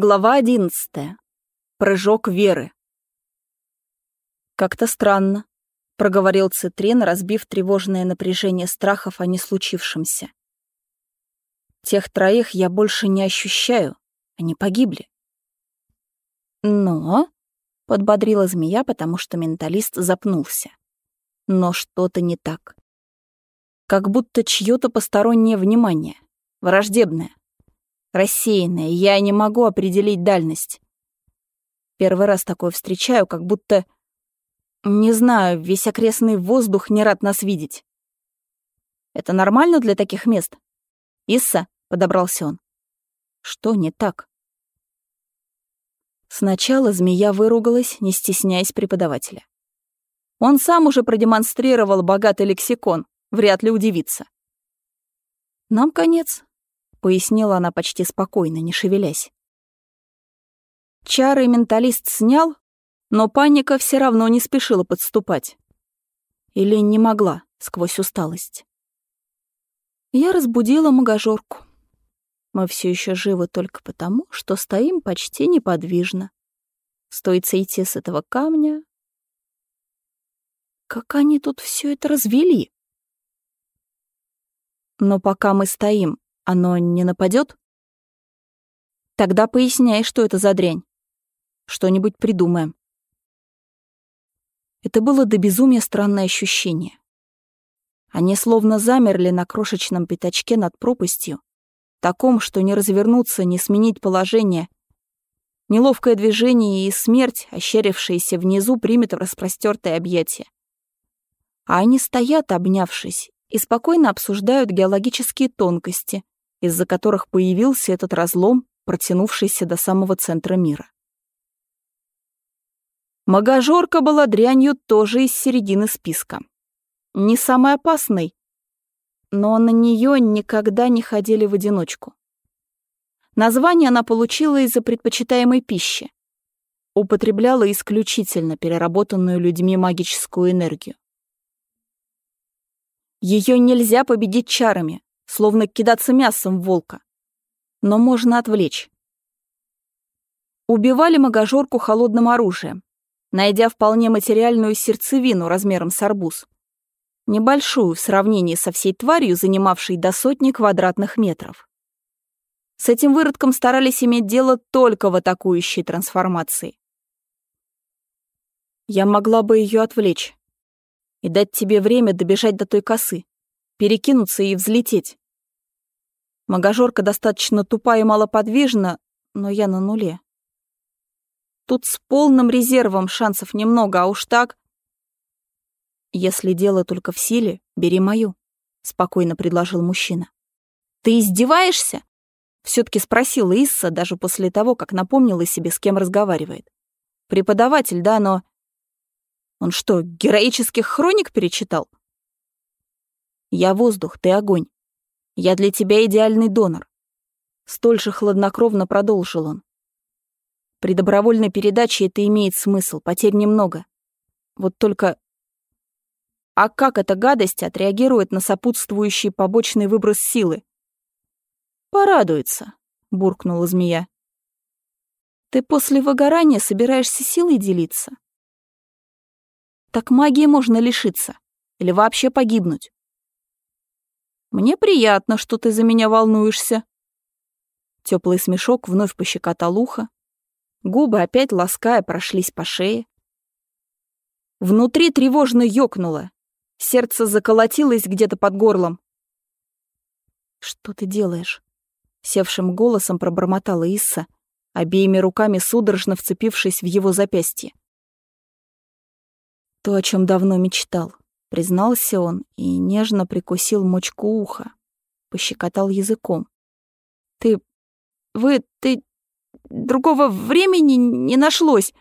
Глава одиннадцатая. Прыжок веры. «Как-то странно», — проговорил Цитрин, разбив тревожное напряжение страхов о не случившемся. «Тех троих я больше не ощущаю, они погибли». «Но», — подбодрила змея, потому что менталист запнулся. «Но что-то не так. Как будто чьё-то постороннее внимание, враждебное рассеянная, я не могу определить дальность. Первый раз такое встречаю, как будто... Не знаю, весь окрестный воздух не рад нас видеть. Это нормально для таких мест? Исса, — подобрался он. Что не так? Сначала змея выругалась, не стесняясь преподавателя. Он сам уже продемонстрировал богатый лексикон, вряд ли удивится. Нам конец, — пояснила она почти спокойно, не шевелясь. Чары менталист снял, но паника все равно не спешила подступать. Или не могла сквозь усталость. Я разбудила магажорку. Мы все еще живы только потому, что стоим почти неподвижно. Стоит сойти с этого камня. Как они тут все это развели? Но пока мы стоим, оно не нападет? Тогда поясняй, что это за дрянь. Что-нибудь придумаем. Это было до безумия странное ощущение. Они словно замерли на крошечном пятачке над пропастью, таком, что не развернуться, не сменить положение. Неловкое движение и смерть, ощерившаяся внизу, примет в распростёртое объятие. А они стоят, обнявшись, и спокойно обсуждают геологические тонкости, из-за которых появился этот разлом, протянувшийся до самого центра мира. Магажорка была дрянью тоже из середины списка. Не самой опасной, но на нее никогда не ходили в одиночку. Название она получила из-за предпочитаемой пищи. Употребляла исключительно переработанную людьми магическую энергию. Ее нельзя победить чарами, словно кидаться мясом волка. Но можно отвлечь. Убивали магажорку холодным оружием, найдя вполне материальную сердцевину размером с арбуз. Небольшую в сравнении со всей тварью, занимавшей до сотни квадратных метров. С этим выродком старались иметь дело только в атакующей трансформации. Я могла бы ее отвлечь и дать тебе время добежать до той косы, перекинуться и взлететь. Магажорка достаточно тупа и малоподвижна, но я на нуле. Тут с полным резервом шансов немного, а уж так... Если дело только в силе, бери мою, — спокойно предложил мужчина. Ты издеваешься? Все-таки спросила Исса даже после того, как напомнила себе, с кем разговаривает. Преподаватель, да, но... Он что, героических хроник перечитал? Я воздух, ты огонь. Я для тебя идеальный донор. Столь же хладнокровно продолжил он. При добровольной передаче это имеет смысл, потерь немного. Вот только... А как эта гадость отреагирует на сопутствующий побочный выброс силы? Порадуется, буркнула змея. Ты после выгорания собираешься силой делиться? Так магии можно лишиться или вообще погибнуть. Мне приятно, что ты за меня волнуешься. Теплый смешок вновь пощекотал ухо. Губы опять лаская прошлись по шее. Внутри тревожно ёкнуло. Сердце заколотилось где-то под горлом. «Что ты делаешь?» — севшим голосом пробормотала Исса, обеими руками судорожно вцепившись в его запястье. То, о чем давно мечтал. Признался он и нежно прикусил мочку уха. Пощекотал языком. «Ты... вы... ты... другого времени не нашлось!»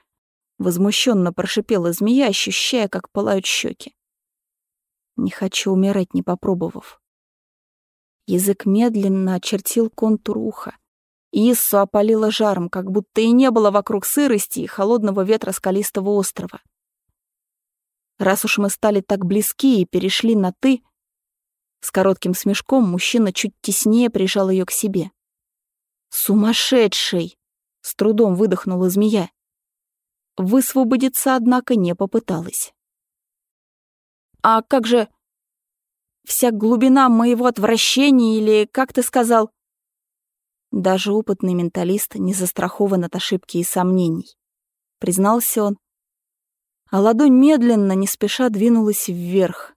Возмущенно прошипела змея, ощущая, как пылают щеки. «Не хочу умирать, не попробовав». Язык медленно очертил контур уха. Иссу опалило жаром, как будто и не было вокруг сырости и холодного ветра скалистого острова. Раз уж мы стали так близки и перешли на «ты», с коротким смешком мужчина чуть теснее прижал ее к себе. «Сумасшедший! С трудом выдохнула змея. Высвободиться, однако, не попыталась. «А как же вся глубина моего отвращения или, как ты сказал...» Даже опытный менталист не застрахован от ошибки и сомнений. Признался он. А ладонь медленно, не спеша двинулась вверх.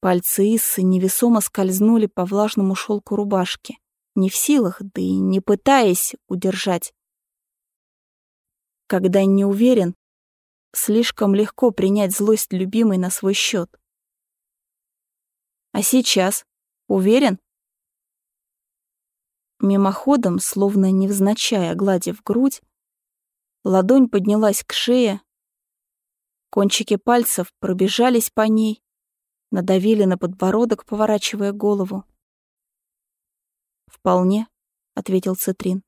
Пальцы Иссы невесомо скользнули по влажному шелку рубашки, не в силах, да и не пытаясь удержать. Когда не уверен, слишком легко принять злость любимой на свой счет. А сейчас уверен? Мимоходом, словно невзначай огладив грудь, ладонь поднялась к шее, кончики пальцев пробежались по ней, надавили на подбородок, поворачивая голову. «Вполне», — ответил Цитрин.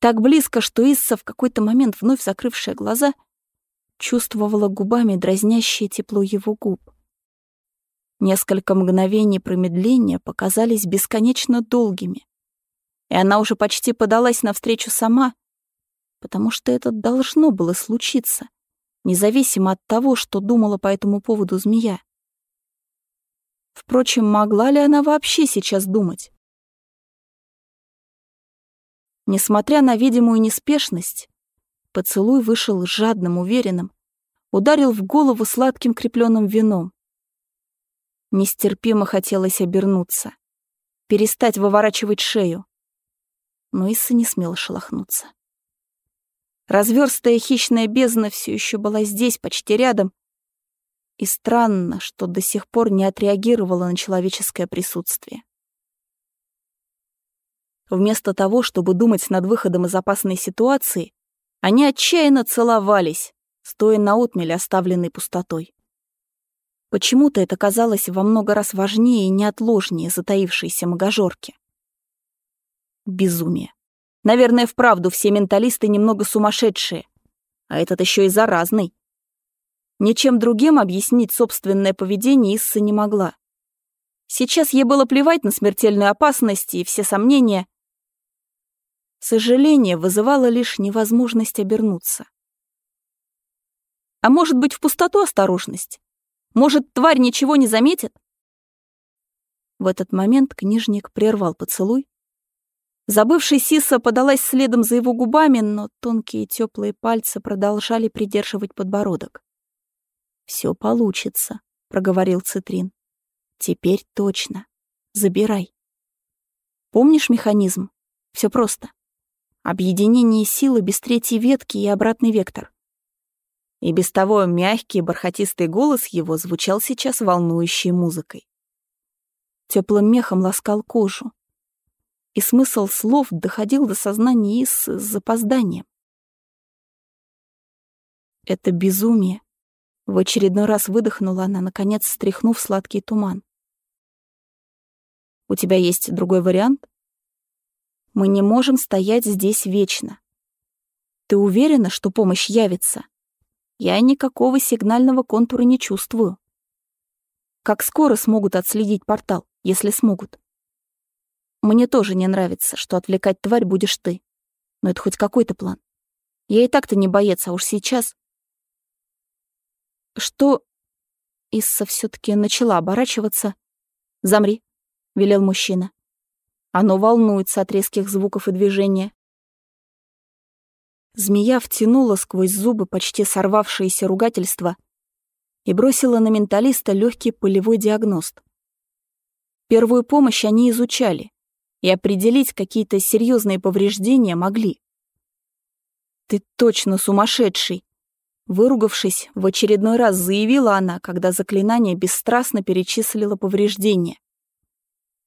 Так близко, что Исса, в какой-то момент вновь закрывшая глаза, чувствовала губами дразнящее тепло его губ. Несколько мгновений промедления показались бесконечно долгими и она уже почти подалась навстречу сама, потому что это должно было случиться, независимо от того, что думала по этому поводу змея. Впрочем, могла ли она вообще сейчас думать? Несмотря на видимую неспешность, поцелуй вышел жадным, уверенным, ударил в голову сладким крепленным вином. Нестерпимо хотелось обернуться, перестать выворачивать шею но Исса не смела шелохнуться. Разверстая хищная бездна все еще была здесь, почти рядом, и странно, что до сих пор не отреагировала на человеческое присутствие. Вместо того, чтобы думать над выходом из опасной ситуации, они отчаянно целовались, стоя на отмеле, оставленной пустотой. Почему-то это казалось во много раз важнее и неотложнее затаившейся магожорки. Безумие. Наверное, вправду все менталисты немного сумасшедшие. А этот еще и заразный. Ничем другим объяснить собственное поведение Исса не могла. Сейчас ей было плевать на смертельную опасность и все сомнения. Сожаление вызывало лишь невозможность обернуться. А может быть, в пустоту осторожность? Может, тварь ничего не заметит? В этот момент книжник прервал поцелуй, Забывший Сиса подалась следом за его губами, но тонкие теплые пальцы продолжали придерживать подбородок. Все получится», — проговорил Цитрин. «Теперь точно. Забирай». «Помнишь механизм? Все просто. Объединение силы без третьей ветки и обратный вектор». И без того мягкий бархатистый голос его звучал сейчас волнующей музыкой. Теплым мехом ласкал кожу, и смысл слов доходил до сознания Ис с запозданием. Это безумие. В очередной раз выдохнула она, наконец стряхнув сладкий туман. У тебя есть другой вариант? Мы не можем стоять здесь вечно. Ты уверена, что помощь явится? Я никакого сигнального контура не чувствую. Как скоро смогут отследить портал, если смогут? Мне тоже не нравится, что отвлекать тварь будешь ты. Но это хоть какой-то план. Я и так-то не боец, а уж сейчас... Что... Исса все таки начала оборачиваться. «Замри», — велел мужчина. Оно волнуется от резких звуков и движения. Змея втянула сквозь зубы почти сорвавшееся ругательство и бросила на менталиста легкий полевой диагност. Первую помощь они изучали, и определить какие-то серьезные повреждения могли. «Ты точно сумасшедший!» Выругавшись, в очередной раз заявила она, когда заклинание бесстрастно перечислило повреждения.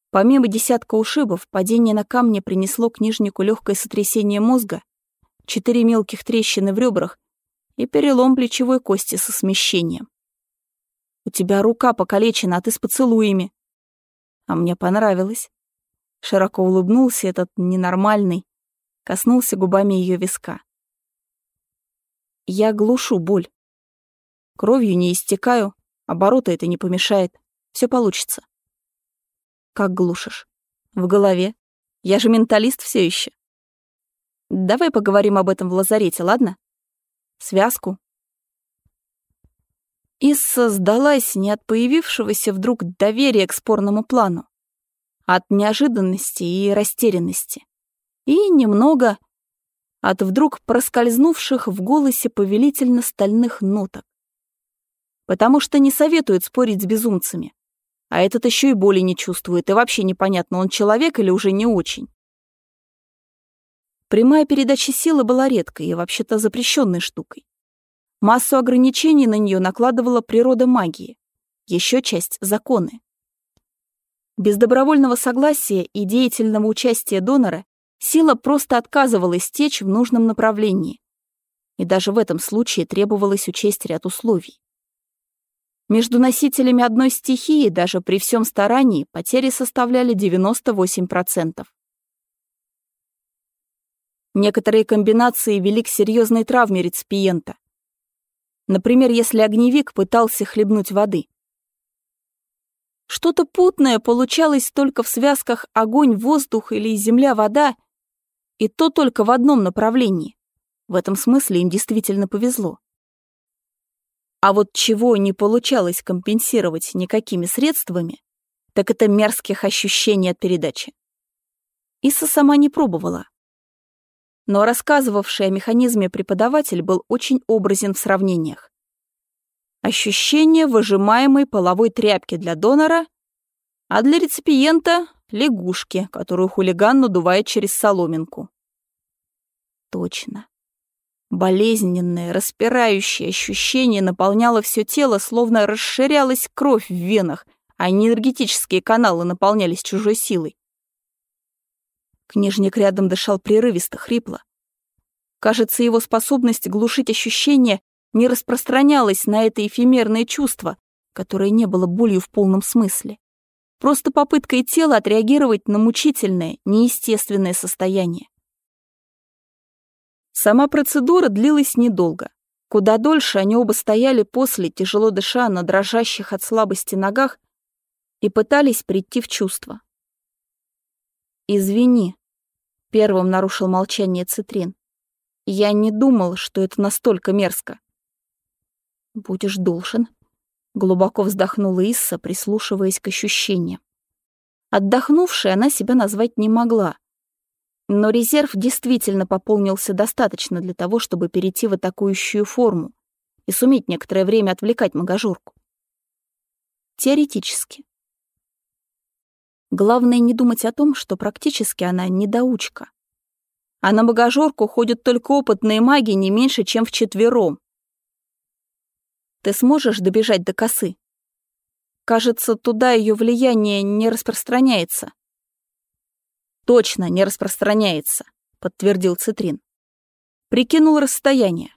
Помимо десятка ушибов, падение на камне принесло книжнику легкое сотрясение мозга, четыре мелких трещины в ребрах и перелом плечевой кости со смещением. «У тебя рука покалечена, а ты с поцелуями». А мне понравилось. Широко улыбнулся этот ненормальный, коснулся губами ее виска. Я глушу боль. Кровью не истекаю, оборота это не помешает. Все получится. Как глушишь? В голове. Я же менталист все еще. Давай поговорим об этом в лазарете, ладно? Связку. Исса сдалась не от появившегося вдруг доверия к спорному плану, от неожиданности и растерянности. И немного от вдруг проскользнувших в голосе повелительно-стальных ноток. Потому что не советует спорить с безумцами. А этот еще и боли не чувствует, и вообще непонятно, он человек или уже не очень. Прямая передача силы была редкой и вообще-то запрещенной штукой. Массу ограничений на нее накладывала природа магии, еще часть — законы. Без добровольного согласия и деятельного участия донора сила просто отказывалась течь в нужном направлении. И даже в этом случае требовалось учесть ряд условий. Между носителями одной стихии даже при всем старании потери составляли 98%. Некоторые комбинации вели к серьезной травме реципиента. Например, если огневик пытался хлебнуть воды. Что-то путное получалось только в связках огонь-воздух или земля-вода, и то только в одном направлении. В этом смысле им действительно повезло. А вот чего не получалось компенсировать никакими средствами, так это мерзких ощущений от передачи. Иса сама не пробовала. Но рассказывавший о механизме преподаватель был очень образен в сравнениях. Ощущение выжимаемой половой тряпки для донора, а для реципиента — лягушки, которую хулиган надувает через соломинку. Точно. Болезненное, распирающее ощущение наполняло все тело, словно расширялась кровь в венах, а энергетические каналы наполнялись чужой силой. Книжник рядом дышал прерывисто, хрипло. Кажется, его способность глушить ощущения не распространялась на это эфемерное чувство, которое не было болью в полном смысле. Просто попыткой тела отреагировать на мучительное, неестественное состояние. Сама процедура длилась недолго. Куда дольше они оба стояли после, тяжело дыша на дрожащих от слабости ногах, и пытались прийти в чувство. «Извини», — первым нарушил молчание Цитрин. «Я не думал, что это настолько мерзко». «Будешь должен», — глубоко вздохнула Исса, прислушиваясь к ощущениям. Отдохнувшей она себя назвать не могла, но резерв действительно пополнился достаточно для того, чтобы перейти в атакующую форму и суметь некоторое время отвлекать магажурку. Теоретически. Главное не думать о том, что практически она недоучка. А на магажорку ходят только опытные маги не меньше, чем вчетвером. Ты сможешь добежать до косы? Кажется, туда ее влияние не распространяется. «Точно не распространяется», — подтвердил Цитрин. Прикинул расстояние.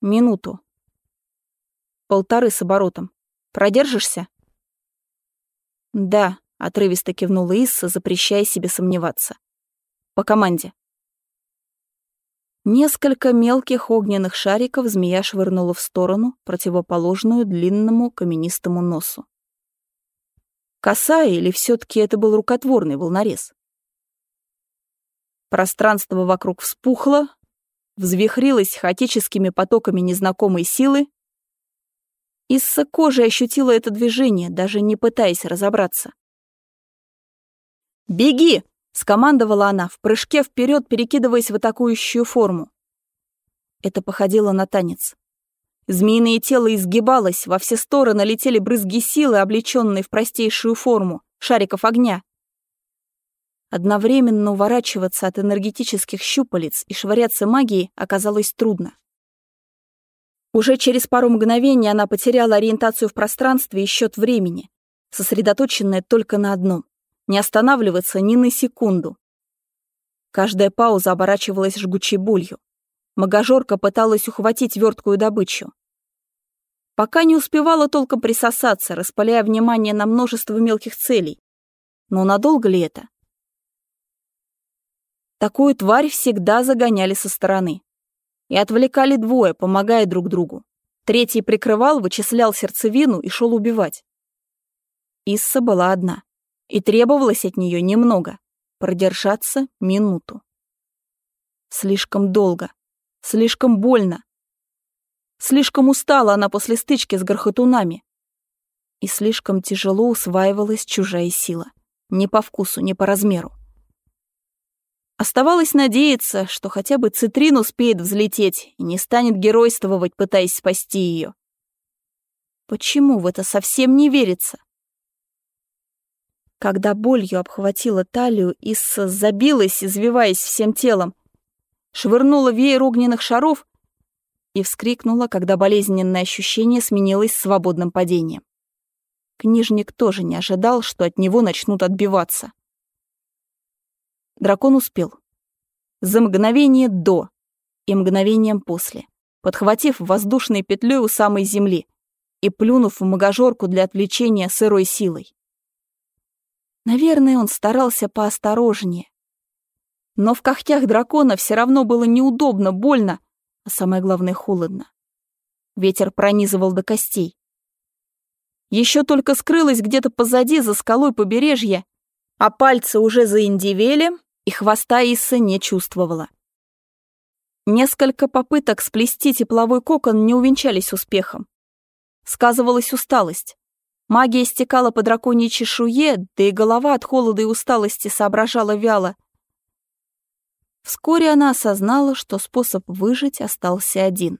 Минуту. Полторы с оборотом. Продержишься? Да, отрывисто кивнула Исса, запрещая себе сомневаться. По команде. Несколько мелких огненных шариков змея швырнула в сторону, противоположную длинному каменистому носу. Косая или все таки это был рукотворный волнорез? Пространство вокруг вспухло, взвихрилось хаотическими потоками незнакомой силы. Исса кожи ощутила это движение, даже не пытаясь разобраться. «Беги!» — скомандовала она, в прыжке вперед перекидываясь в атакующую форму. Это походило на танец. Змеиное тело изгибалось, во все стороны летели брызги силы, облеченные в простейшую форму, шариков огня. Одновременно уворачиваться от энергетических щупалец и швыряться магией оказалось трудно. Уже через пару мгновений она потеряла ориентацию в пространстве и счет времени, сосредоточенная только на одном — не останавливаться ни на секунду. Каждая пауза оборачивалась жгучей болью. Магажорка пыталась ухватить верткую добычу. Пока не успевала толком присосаться, распаляя внимание на множество мелких целей. Но надолго ли это? Такую тварь всегда загоняли со стороны. И отвлекали двое, помогая друг другу. Третий прикрывал, вычислял сердцевину и шел убивать. Исса была одна, и требовалось от нее немного — продержаться минуту. Слишком долго. Слишком больно. Слишком устала она после стычки с грохотунами. И слишком тяжело усваивалась чужая сила. Не по вкусу, не по размеру. Оставалось надеяться, что хотя бы Цитрин успеет взлететь и не станет геройствовать, пытаясь спасти ее. Почему в это совсем не верится? Когда болью обхватила талию, Исса забилась, извиваясь всем телом, швырнула веер огненных шаров и вскрикнула, когда болезненное ощущение сменилось свободным падением. Книжник тоже не ожидал, что от него начнут отбиваться. Дракон успел. За мгновение до и мгновением после, подхватив воздушной петлей у самой земли и плюнув в магожорку для отвлечения сырой силой. Наверное, он старался поосторожнее. Но в когтях дракона все равно было неудобно, больно, а самое главное — холодно. Ветер пронизывал до костей. Еще только скрылась где-то позади, за скалой побережья, а пальцы уже заиндивели, и хвоста Исса не чувствовала. Несколько попыток сплести тепловой кокон не увенчались успехом. Сказывалась усталость. Магия стекала по драконьей чешуе, да и голова от холода и усталости соображала вяло. Вскоре она осознала, что способ выжить остался один.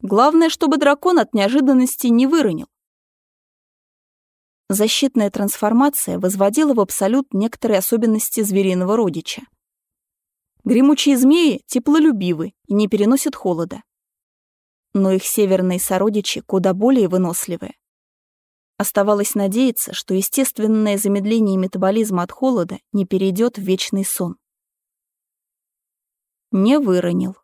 Главное, чтобы дракон от неожиданности не выронил. Защитная трансформация возводила в абсолют некоторые особенности звериного родича. Гремучие змеи теплолюбивы и не переносят холода. Но их северные сородичи куда более выносливые. Оставалось надеяться, что естественное замедление метаболизма от холода не перейдет в вечный сон. Не выронил.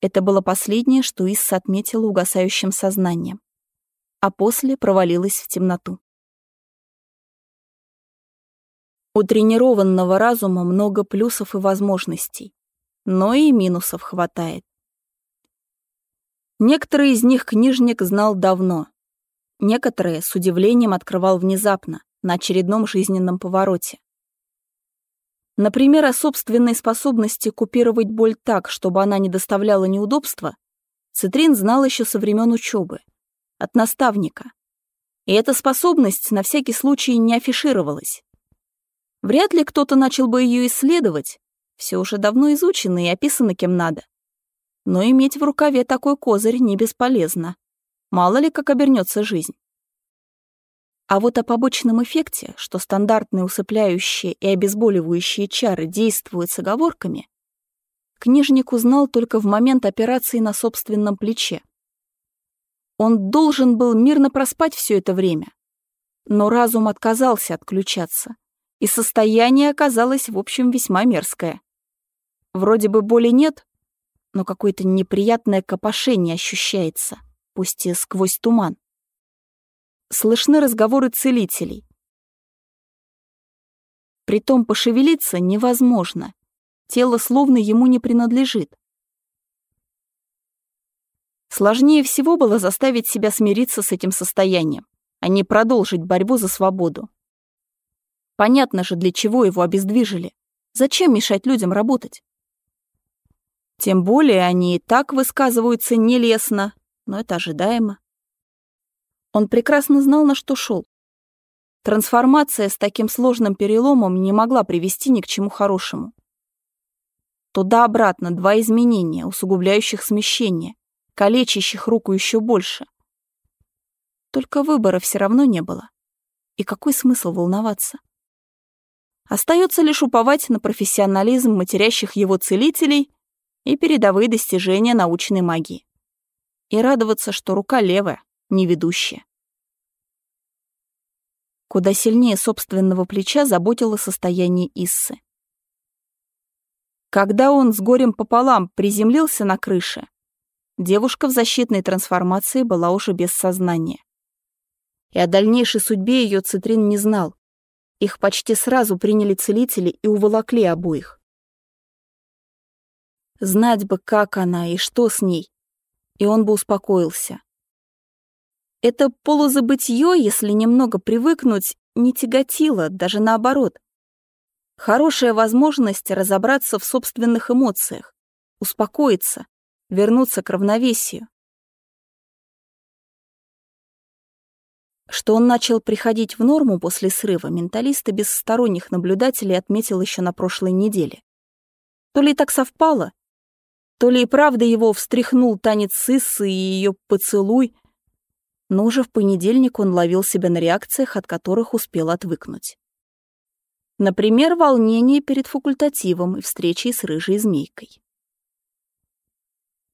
Это было последнее, что Исса отметила угасающим сознанием, а после провалилась в темноту. У тренированного разума много плюсов и возможностей, но и минусов хватает. Некоторые из них книжник знал давно, некоторые с удивлением открывал внезапно, на очередном жизненном повороте. Например, о собственной способности купировать боль так, чтобы она не доставляла неудобства, Цитрин знал еще со времен учебы, от наставника. И эта способность на всякий случай не афишировалась. Вряд ли кто-то начал бы ее исследовать, все уже давно изучено и описано кем надо. Но иметь в рукаве такой козырь не бесполезно. Мало ли, как обернется жизнь. А вот о побочном эффекте, что стандартные усыпляющие и обезболивающие чары действуют с оговорками, книжник узнал только в момент операции на собственном плече. Он должен был мирно проспать все это время, но разум отказался отключаться, и состояние оказалось, в общем, весьма мерзкое. Вроде бы боли нет, но какое-то неприятное копошение ощущается, пусть и сквозь туман. Слышны разговоры целителей. Притом пошевелиться невозможно. Тело словно ему не принадлежит. Сложнее всего было заставить себя смириться с этим состоянием, а не продолжить борьбу за свободу. Понятно же, для чего его обездвижили. Зачем мешать людям работать? Тем более они и так высказываются нелестно, но это ожидаемо. Он прекрасно знал, на что шел. Трансформация с таким сложным переломом не могла привести ни к чему хорошему. Туда-обратно два изменения, усугубляющих смещение, калечащих руку еще больше. Только выбора все равно не было. И какой смысл волноваться? Остается лишь уповать на профессионализм матерящих его целителей и передовые достижения научной магии. И радоваться, что рука левая, не ведущая. Куда сильнее собственного плеча заботило состояние Иссы. Когда он с горем пополам приземлился на крыше, девушка в защитной трансформации была уже без сознания. И о дальнейшей судьбе ее Цитрин не знал, их почти сразу приняли целители и уволокли обоих. Знать бы, как она и что с ней, и он бы успокоился. Это полузабытье, если немного привыкнуть, не тяготило, даже наоборот. Хорошая возможность разобраться в собственных эмоциях, успокоиться, вернуться к равновесию. Что он начал приходить в норму после срыва, менталисты без сторонних наблюдателей отметил еще на прошлой неделе. То ли так совпало, то ли и правда его встряхнул танец Сыссы и ее поцелуй, но уже в понедельник он ловил себя на реакциях, от которых успел отвыкнуть. Например, волнение перед факультативом и встречей с рыжей змейкой.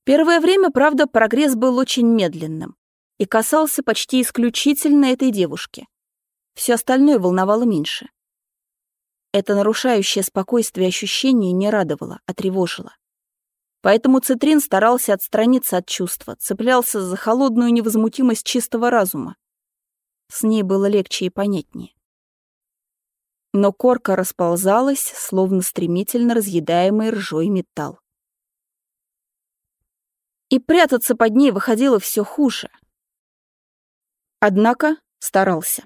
Первое время, правда, прогресс был очень медленным и касался почти исключительно этой девушки. Все остальное волновало меньше. Это нарушающее спокойствие ощущение не радовало, а тревожило. Поэтому Цитрин старался отстраниться от чувства, цеплялся за холодную невозмутимость чистого разума. С ней было легче и понятнее. Но корка расползалась, словно стремительно разъедаемый ржой металл. И прятаться под ней выходило все хуже — Однако старался.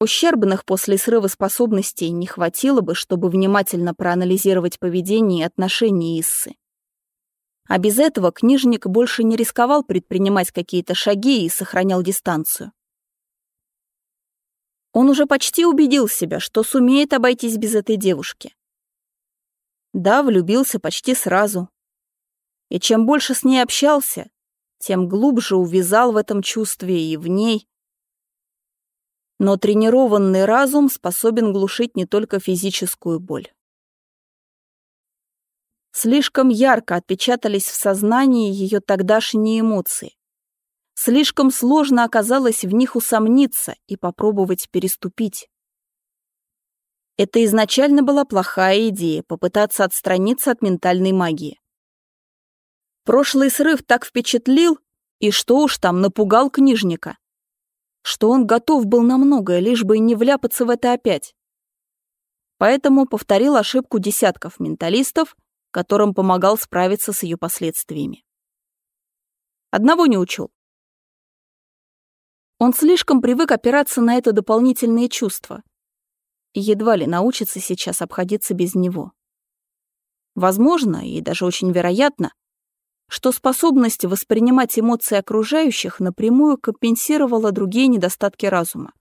Ущербных после срыва способностей не хватило бы, чтобы внимательно проанализировать поведение и отношения Иссы. А без этого книжник больше не рисковал предпринимать какие-то шаги и сохранял дистанцию. Он уже почти убедил себя, что сумеет обойтись без этой девушки. Да, влюбился почти сразу. И чем больше с ней общался, тем глубже увязал в этом чувстве и в ней. Но тренированный разум способен глушить не только физическую боль. Слишком ярко отпечатались в сознании ее тогдашние эмоции. Слишком сложно оказалось в них усомниться и попробовать переступить. Это изначально была плохая идея — попытаться отстраниться от ментальной магии. Прошлый срыв так впечатлил, и что уж там, напугал книжника. Что он готов был на многое, лишь бы не вляпаться в это опять. Поэтому повторил ошибку десятков менталистов, которым помогал справиться с ее последствиями. Одного не учел. Он слишком привык опираться на это дополнительные чувства и едва ли научится сейчас обходиться без него. Возможно, и даже очень вероятно, что способность воспринимать эмоции окружающих напрямую компенсировала другие недостатки разума.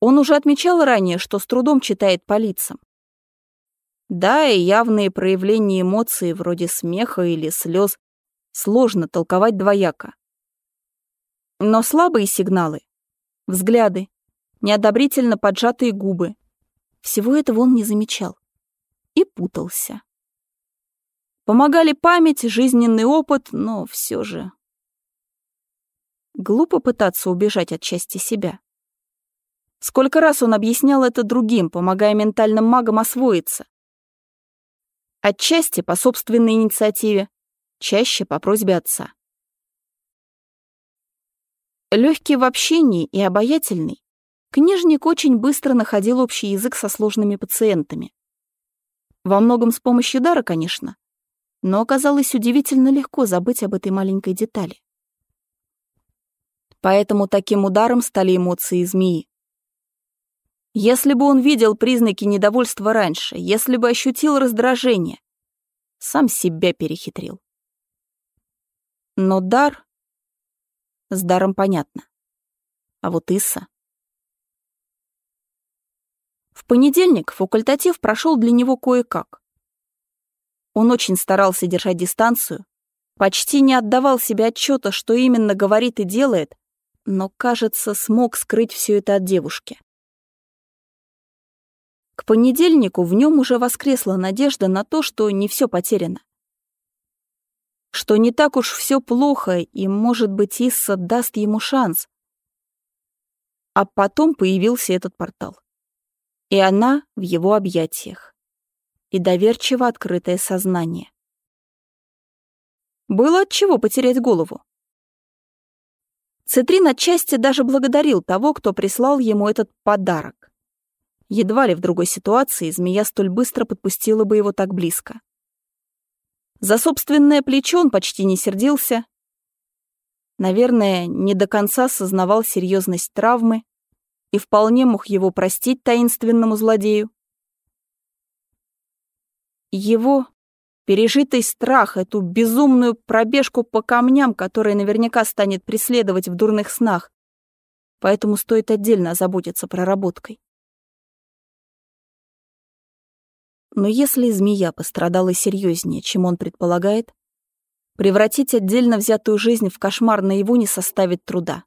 Он уже отмечал ранее, что с трудом читает по лицам. Да, и явные проявления эмоций, вроде смеха или слез, сложно толковать двояко. Но слабые сигналы, взгляды, неодобрительно поджатые губы, всего этого он не замечал и путался. Помогали память, жизненный опыт, но все же... Глупо пытаться убежать от части себя. Сколько раз он объяснял это другим, помогая ментальным магам освоиться. Отчасти по собственной инициативе, чаще по просьбе отца. Легкий в общении и обаятельный, книжник очень быстро находил общий язык со сложными пациентами. Во многом с помощью дара, конечно, но оказалось удивительно легко забыть об этой маленькой детали. Поэтому таким ударом стали эмоции змеи. Если бы он видел признаки недовольства раньше, если бы ощутил раздражение, сам себя перехитрил. Но дар... С даром понятно. А вот Исса... В понедельник факультатив прошел для него кое-как. Он очень старался держать дистанцию, почти не отдавал себе отчета, что именно говорит и делает, но, кажется, смог скрыть все это от девушки. К понедельнику в нем уже воскресла надежда на то, что не все потеряно. Что не так уж все плохо, и, может быть, Исса даст ему шанс. А потом появился этот портал. И она в его объятиях и доверчиво открытое сознание. Было от чего потерять голову. Цитрин отчасти даже благодарил того, кто прислал ему этот подарок. Едва ли в другой ситуации змея столь быстро подпустила бы его так близко. За собственное плечо он почти не сердился. Наверное, не до конца сознавал серьезность травмы и вполне мог его простить таинственному злодею. Его пережитый страх, эту безумную пробежку по камням, которая наверняка станет преследовать в дурных снах. Поэтому стоит отдельно озаботиться проработкой. Но если змея пострадала серьезнее, чем он предполагает, превратить отдельно взятую жизнь в кошмар наяву не составит труда.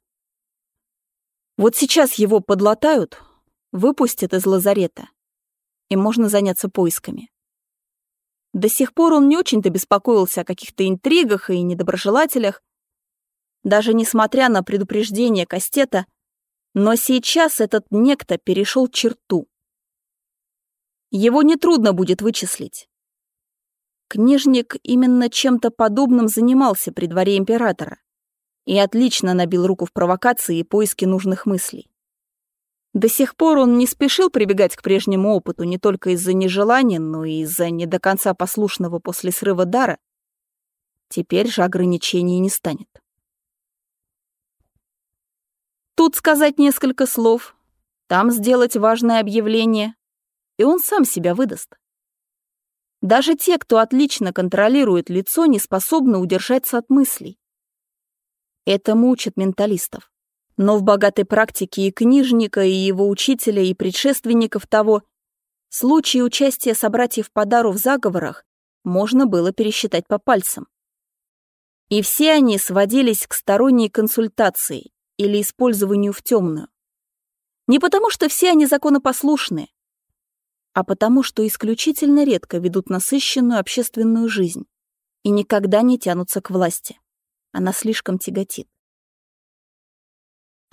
Вот сейчас его подлатают, выпустят из лазарета, и можно заняться поисками. До сих пор он не очень-то беспокоился о каких-то интригах и недоброжелателях, даже несмотря на предупреждение Кастета, но сейчас этот некто перешел черту. Его нетрудно будет вычислить. Книжник именно чем-то подобным занимался при дворе императора и отлично набил руку в провокации и поиске нужных мыслей. До сих пор он не спешил прибегать к прежнему опыту не только из-за нежелания, но и из-за не до конца послушного после срыва дара. Теперь же ограничений не станет. Тут сказать несколько слов, там сделать важное объявление, и он сам себя выдаст. Даже те, кто отлично контролирует лицо, не способны удержаться от мыслей. Это мучит менталистов. Но в богатой практике и книжника, и его учителя, и предшественников того, случаи участия собратьев по дару в заговорах можно было пересчитать по пальцам. И все они сводились к сторонней консультации или использованию в темную. Не потому, что все они законопослушные, а потому что исключительно редко ведут насыщенную общественную жизнь и никогда не тянутся к власти. Она слишком тяготит.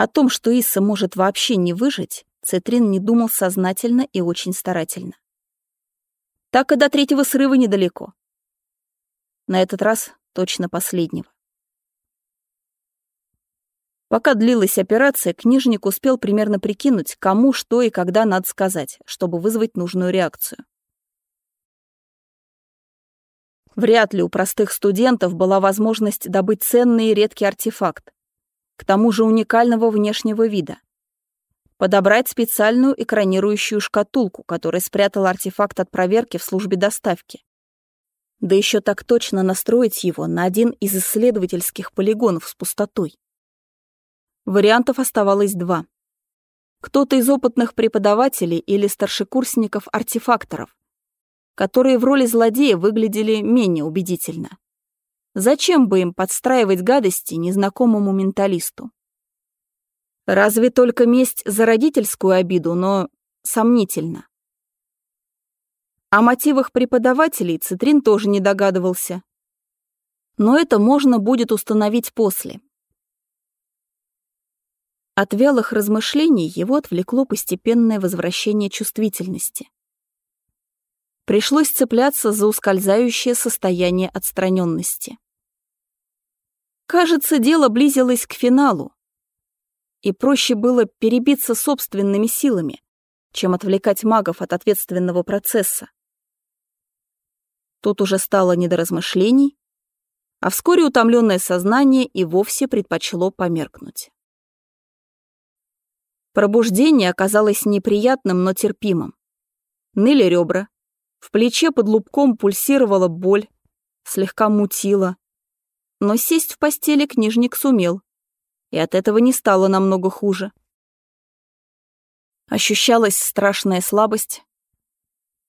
О том, что Исса может вообще не выжить, Цитрин не думал сознательно и очень старательно. Так и до третьего срыва недалеко. На этот раз точно последнего. Пока длилась операция, книжник успел примерно прикинуть, кому что и когда надо сказать, чтобы вызвать нужную реакцию. Вряд ли у простых студентов была возможность добыть ценный и редкий артефакт, к тому же уникального внешнего вида. Подобрать специальную экранирующую шкатулку, которая спрятала артефакт от проверки в службе доставки. Да еще так точно настроить его на один из исследовательских полигонов с пустотой. Вариантов оставалось два. Кто-то из опытных преподавателей или старшекурсников-артефакторов, которые в роли злодея выглядели менее убедительно. Зачем бы им подстраивать гадости незнакомому менталисту? Разве только месть за родительскую обиду, но сомнительно. О мотивах преподавателей Цитрин тоже не догадывался. Но это можно будет установить после. От вялых размышлений его отвлекло постепенное возвращение чувствительности. Пришлось цепляться за ускользающее состояние отстраненности. Кажется, дело близилось к финалу, и проще было перебиться собственными силами, чем отвлекать магов от ответственного процесса. Тут уже стало не до размышлений, а вскоре утомленное сознание и вовсе предпочло померкнуть. Пробуждение оказалось неприятным, но терпимым. Ныли ребра, в плече под лубком пульсировала боль, слегка мутила. Но сесть в постели книжник сумел, и от этого не стало намного хуже. Ощущалась страшная слабость.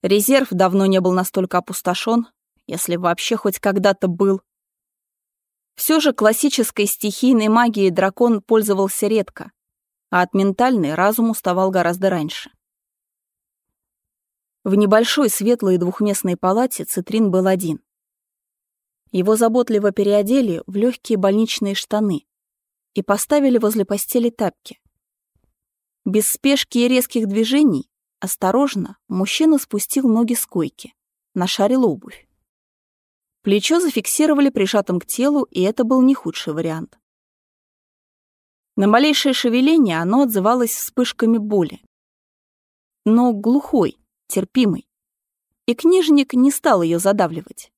Резерв давно не был настолько опустошен, если вообще хоть когда-то был. Все же классической стихийной магией дракон пользовался редко а от ментальной разум уставал гораздо раньше. В небольшой светлой двухместной палате Цитрин был один. Его заботливо переодели в легкие больничные штаны и поставили возле постели тапки. Без спешки и резких движений, осторожно, мужчина спустил ноги с койки, нашарил обувь. Плечо зафиксировали прижатым к телу, и это был не худший вариант. На малейшее шевеление оно отзывалось вспышками боли. Но глухой, терпимый. И книжник не стал ее задавливать.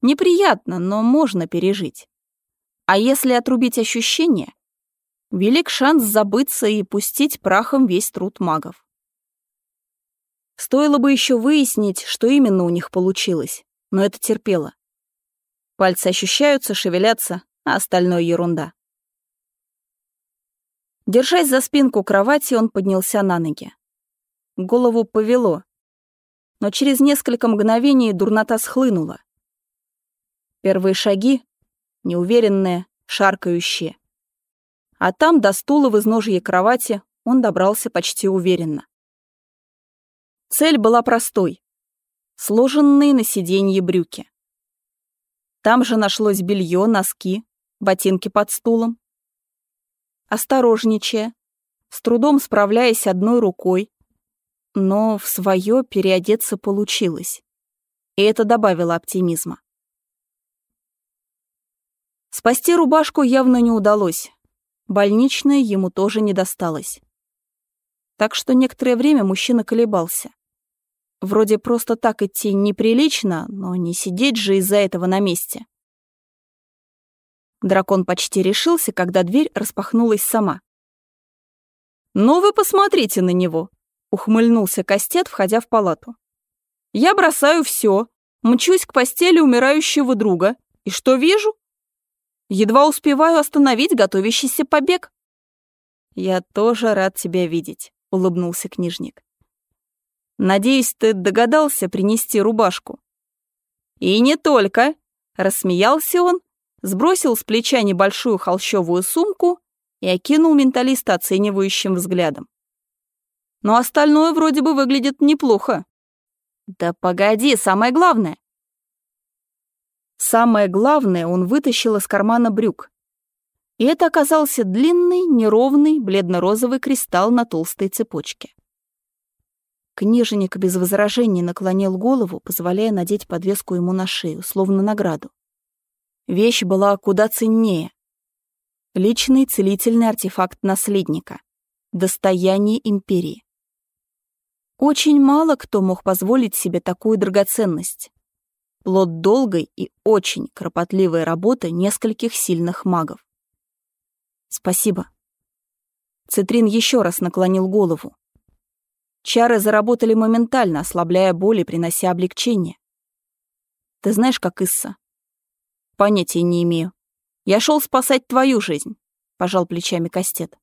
Неприятно, но можно пережить. А если отрубить ощущения, велик шанс забыться и пустить прахом весь труд магов. Стоило бы еще выяснить, что именно у них получилось, но это терпело. Пальцы ощущаются, шевелятся, а остальное ерунда. Держась за спинку кровати, он поднялся на ноги. Голову повело, но через несколько мгновений дурнота схлынула. Первые шаги, неуверенные, шаркающие. А там до стула в изножье кровати он добрался почти уверенно. Цель была простой — сложенные на сиденье брюки. Там же нашлось белье, носки, ботинки под стулом. Осторожничая, с трудом справляясь одной рукой, но в свое переодеться получилось. И это добавило оптимизма. Спасти рубашку явно не удалось. Больничная ему тоже не досталось. Так что некоторое время мужчина колебался. Вроде просто так идти неприлично, но не сидеть же из-за этого на месте. Дракон почти решился, когда дверь распахнулась сама. «Ну вы посмотрите на него!» — ухмыльнулся Костет, входя в палату. «Я бросаю все, мчусь к постели умирающего друга, и что вижу? Едва успеваю остановить готовящийся побег». «Я тоже рад тебя видеть», — улыбнулся книжник. Надеюсь, ты догадался принести рубашку. И не только, рассмеялся он, сбросил с плеча небольшую холщовую сумку и окинул менталиста оценивающим взглядом. Но остальное вроде бы выглядит неплохо. Да погоди, самое главное. Самое главное он вытащил из кармана брюк. И это оказался длинный, неровный, бледно-розовый кристалл на толстой цепочке. Книжник без возражений наклонил голову, позволяя надеть подвеску ему на шею, словно награду. Вещь была куда ценнее. Личный целительный артефакт наследника. Достояние империи. Очень мало кто мог позволить себе такую драгоценность. Плод долгой и очень кропотливой работы нескольких сильных магов. Спасибо. Цитрин еще раз наклонил голову. Чары заработали моментально, ослабляя боль и принося облегчение. Ты знаешь, как Исса? Понятия не имею. Я шел спасать твою жизнь, пожал плечами Кастет.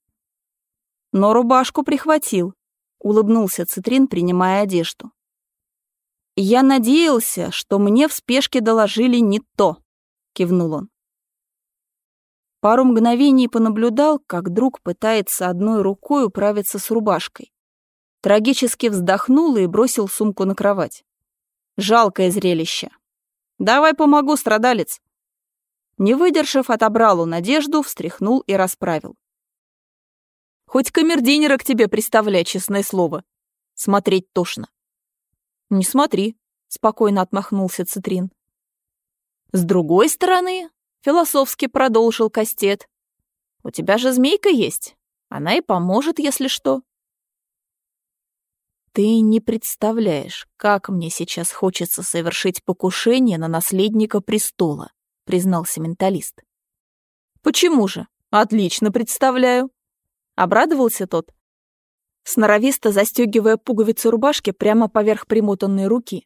Но рубашку прихватил, улыбнулся Цитрин, принимая одежду. Я надеялся, что мне в спешке доложили не то, кивнул он. Пару мгновений понаблюдал, как друг пытается одной рукой управиться с рубашкой. Трагически вздохнул и бросил сумку на кровать. Жалкое зрелище. «Давай помогу, страдалец!» Не выдержав, отобрал он одежду, встряхнул и расправил. «Хоть камердинера к тебе приставляй, честное слово. Смотреть тошно». «Не смотри», — спокойно отмахнулся Цитрин. «С другой стороны», — философски продолжил Кастет, «у тебя же змейка есть. Она и поможет, если что». «Ты не представляешь, как мне сейчас хочется совершить покушение на наследника престола», — признался менталист. «Почему же? Отлично представляю», — обрадовался тот, сноровисто застегивая пуговицы рубашки прямо поверх примотанной руки.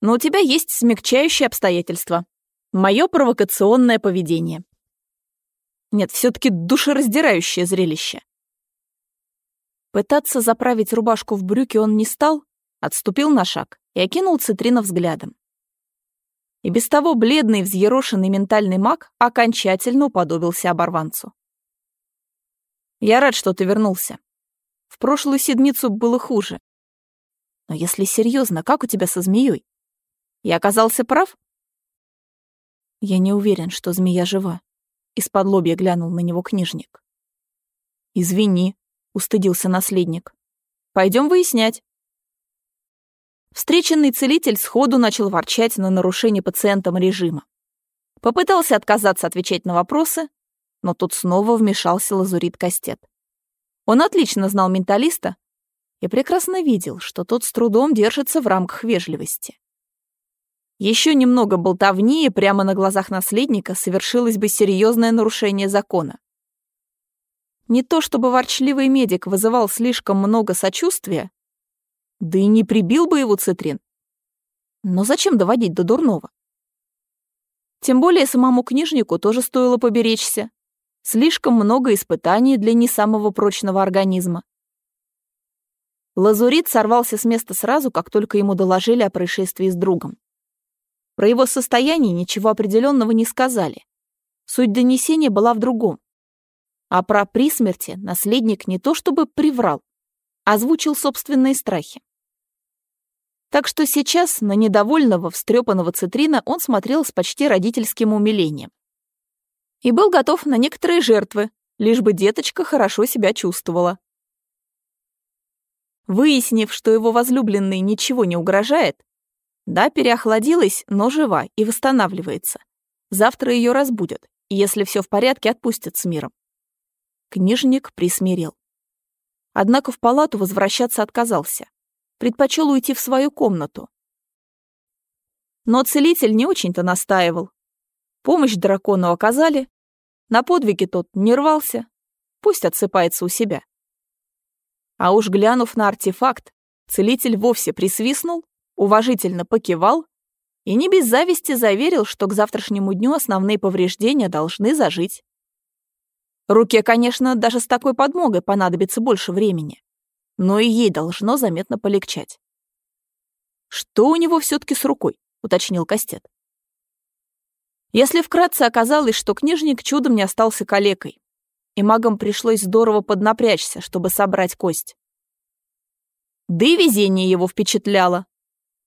«Но у тебя есть смягчающие обстоятельства. Мое провокационное поведение». Нет, все таки душераздирающее зрелище. Пытаться заправить рубашку в брюки он не стал, отступил на шаг и окинул Цитрина взглядом. И без того бледный, взъерошенный ментальный маг окончательно уподобился оборванцу. «Я рад, что ты вернулся. В прошлую седмицу было хуже. Но если серьезно, как у тебя со змеей? Я оказался прав?» «Я не уверен, что змея жива», — из-под лобья глянул на него книжник. «Извини», — устыдился наследник. Пойдем выяснять». Встреченный целитель сходу начал ворчать на нарушение пациентом режима. Попытался отказаться отвечать на вопросы, но тут снова вмешался лазурит Кастет. Он отлично знал менталиста и прекрасно видел, что тот с трудом держится в рамках вежливости. Еще немного болтовни, и прямо на глазах наследника совершилось бы серьезное нарушение закона. Не то чтобы ворчливый медик вызывал слишком много сочувствия, Да и не прибил бы его Цитрин. Но зачем доводить до дурного? Тем более самому книжнику тоже стоило поберечься. Слишком много испытаний для не самого прочного организма. Лазурит сорвался с места сразу, как только ему доложили о происшествии с другом. Про его состояние ничего определенного не сказали. Суть донесения была в другом. А про присмерти наследник не то чтобы приврал, озвучил собственные страхи. Так что сейчас на недовольного, встрепанного цитрина он смотрел с почти родительским умилением. И был готов на некоторые жертвы, лишь бы деточка хорошо себя чувствовала. Выяснив, что его возлюбленной ничего не угрожает, да, переохладилась, но жива и восстанавливается. Завтра ее разбудят, и если все в порядке, отпустят с миром. Книжник присмирел. Однако в палату возвращаться отказался. Предпочел уйти в свою комнату. Но целитель не очень-то настаивал. Помощь дракону оказали. На подвиги тот не рвался. Пусть отсыпается у себя. А уж глянув на артефакт, целитель вовсе присвистнул, уважительно покивал и не без зависти заверил, что к завтрашнему дню основные повреждения должны зажить. Руке, конечно, даже с такой подмогой понадобится больше времени, но и ей должно заметно полегчать. «Что у него все таки с рукой?» — уточнил Кастет. Если вкратце оказалось, что книжник чудом не остался калекой, и магам пришлось здорово поднапрячься, чтобы собрать кость. Да и везение его впечатляло.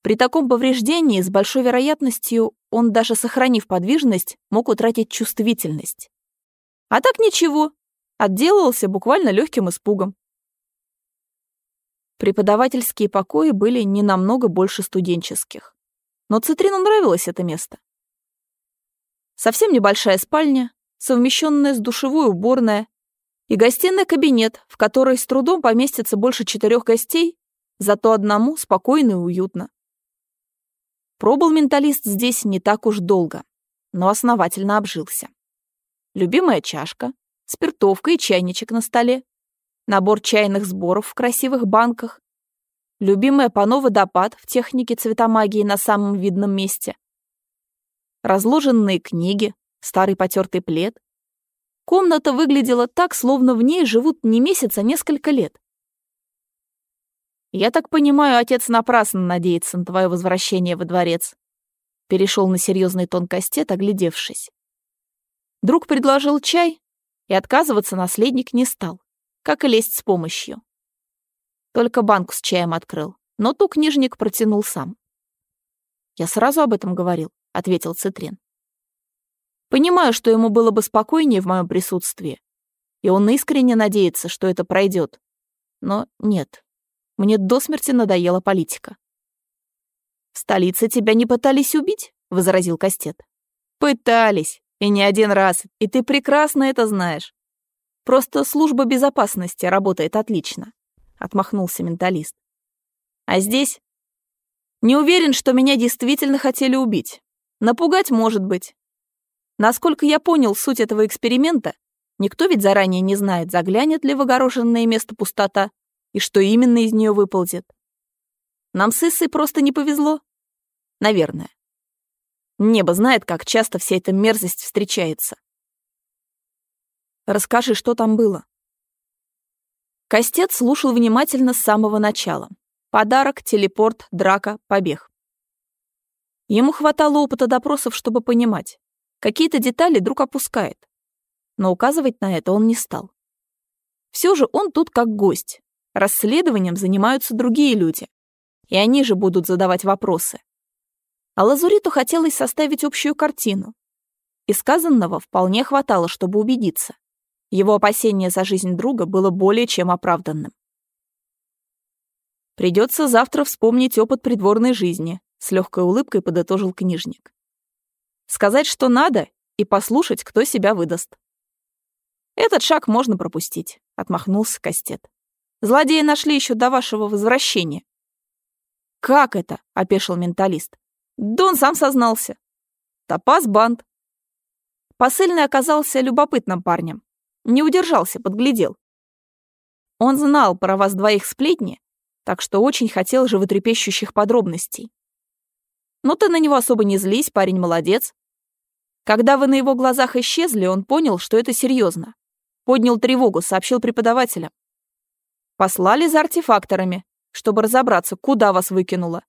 При таком повреждении с большой вероятностью он, даже сохранив подвижность, мог утратить чувствительность. А так ничего, отделался буквально легким испугом. Преподавательские покои были не намного больше студенческих. Но Цитрину нравилось это место. Совсем небольшая спальня, совмещенная с душевой уборная, и гостиный кабинет, в который с трудом поместится больше четырех гостей, зато одному спокойно и уютно. Пробыл менталист здесь не так уж долго, но основательно обжился. Любимая чашка, спиртовка и чайничек на столе, набор чайных сборов в красивых банках, любимое пано водопад в технике цветомагии на самом видном месте, разложенные книги, старый потертый плед. Комната выглядела так, словно в ней живут не месяц, а несколько лет. «Я так понимаю, отец напрасно надеется на твое возвращение во дворец», перешел на серьезный тон Кастет, оглядевшись. Друг предложил чай, и отказываться наследник не стал, как и лезть с помощью. Только банку с чаем открыл, но ту книжник протянул сам. «Я сразу об этом говорил», — ответил Цитрин. Понимаю, что ему было бы спокойнее в моем присутствии, и он искренне надеется, что это пройдет. Но нет, мне до смерти надоела политика. «В столице тебя не пытались убить?» — возразил Кастет. «Пытались, и не один раз, и ты прекрасно это знаешь. Просто служба безопасности работает отлично», — отмахнулся менталист. «А здесь? Не уверен, что меня действительно хотели убить. Напугать, может быть, Насколько я понял суть этого эксперимента, никто ведь заранее не знает, заглянет ли в огороженное место пустота и что именно из нее выползет. Нам с Иссой просто не повезло. Наверное. Небо знает, как часто вся эта мерзость встречается. Расскажи, что там было. Костец слушал внимательно с самого начала. Подарок, телепорт, драка, побег. Ему хватало опыта допросов, чтобы понимать. Какие-то детали друг опускает. Но указывать на это он не стал. Все же он тут как гость. Расследованием занимаются другие люди. И они же будут задавать вопросы. А Лазуриту хотелось составить общую картину. И сказанного вполне хватало, чтобы убедиться. Его опасение за жизнь друга было более чем оправданным. Придется завтра вспомнить опыт придворной жизни, с легкой улыбкой подытожил книжник. Сказать, что надо, и послушать, кто себя выдаст. Этот шаг можно пропустить, отмахнулся Кастет. Злодеи нашли еще до вашего возвращения. Как это? опешил менталист. Да он сам сознался. Топаз банд. Посыльный оказался любопытным парнем. Не удержался, подглядел. Он знал про вас двоих сплетни так что очень хотел животрепещущих подробностей. Но ты на него особо не злись, парень молодец. Когда вы на его глазах исчезли, он понял, что это серьезно. Поднял тревогу, сообщил преподавателям. Послали за артефакторами, чтобы разобраться, куда вас выкинуло.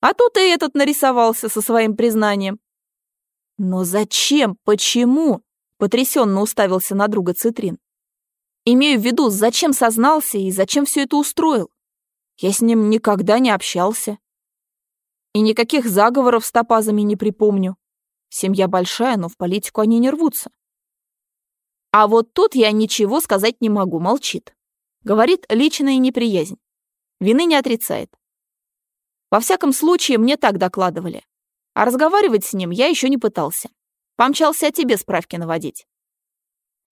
А тут и этот нарисовался со своим признанием. Но зачем? Почему? Потрясенно уставился на друга Цитрин. Имею в виду, зачем сознался и зачем все это устроил? Я с ним никогда не общался. И никаких заговоров с топазами не припомню. Семья большая, но в политику они не рвутся. А вот тут я ничего сказать не могу, молчит. Говорит, личная неприязнь. Вины не отрицает. Во всяком случае, мне так докладывали. А разговаривать с ним я еще не пытался. Помчался о тебе справки наводить.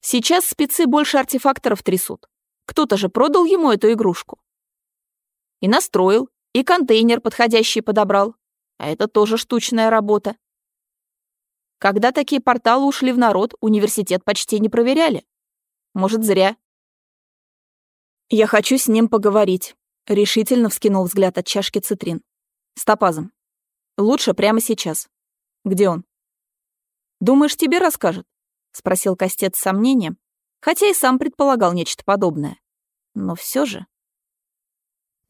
Сейчас спецы больше артефакторов трясут. Кто-то же продал ему эту игрушку. И настроил, и контейнер подходящий подобрал. А это тоже штучная работа. Когда такие порталы ушли в народ, университет почти не проверяли. Может, зря. «Я хочу с ним поговорить», — решительно вскинул взгляд от чашки цитрин. «С топазом. Лучше прямо сейчас. Где он?» «Думаешь, тебе расскажет?» — спросил Костец с сомнением, хотя и сам предполагал нечто подобное. Но все же...